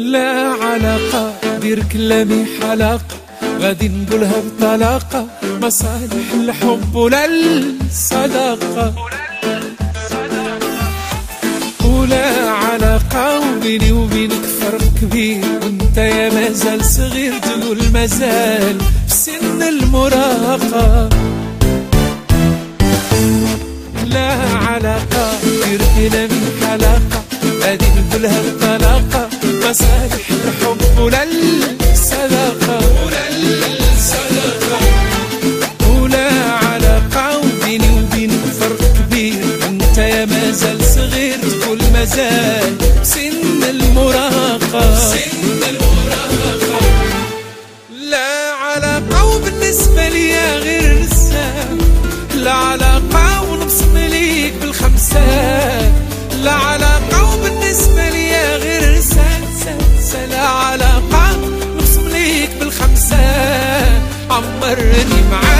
علاقة دير كلامي حلاقة غادي نقولها بطلاقة مصالح الحب ولا الصداقة. ولا علاقة وبيني وبينك فرق كبير. وانت يا مازال صغير تقول مازال في سن المراهقة. لا علاقة دير كلامي حلاقة غادي نقولها بطلاقة مصالح الحب ولا الصداقة ولا علاقة وبيني وبينك فرق كبير أنت يا مازال صغير تقول مازال سن المراهقة سن المراهقة. لا علاقة وبالنسبة لي غير رسالة لا علاقة عمرني معاك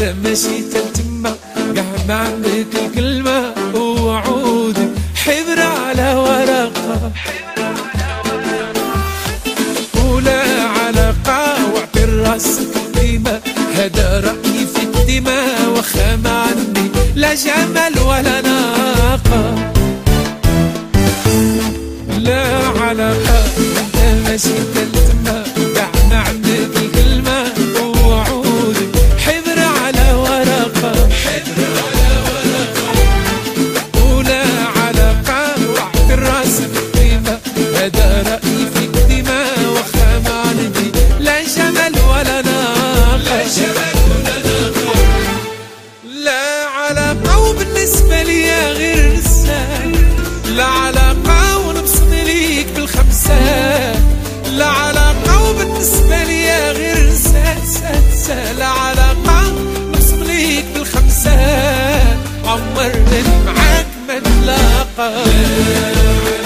ماشي تتمة قاع ما عندك الكلمة ووعودك حبر على ورقة. ولا علاقة واعطي راسك ديما هذا رأيي في الدماء وخا ما عندي لا جمال ولا ناقة parole.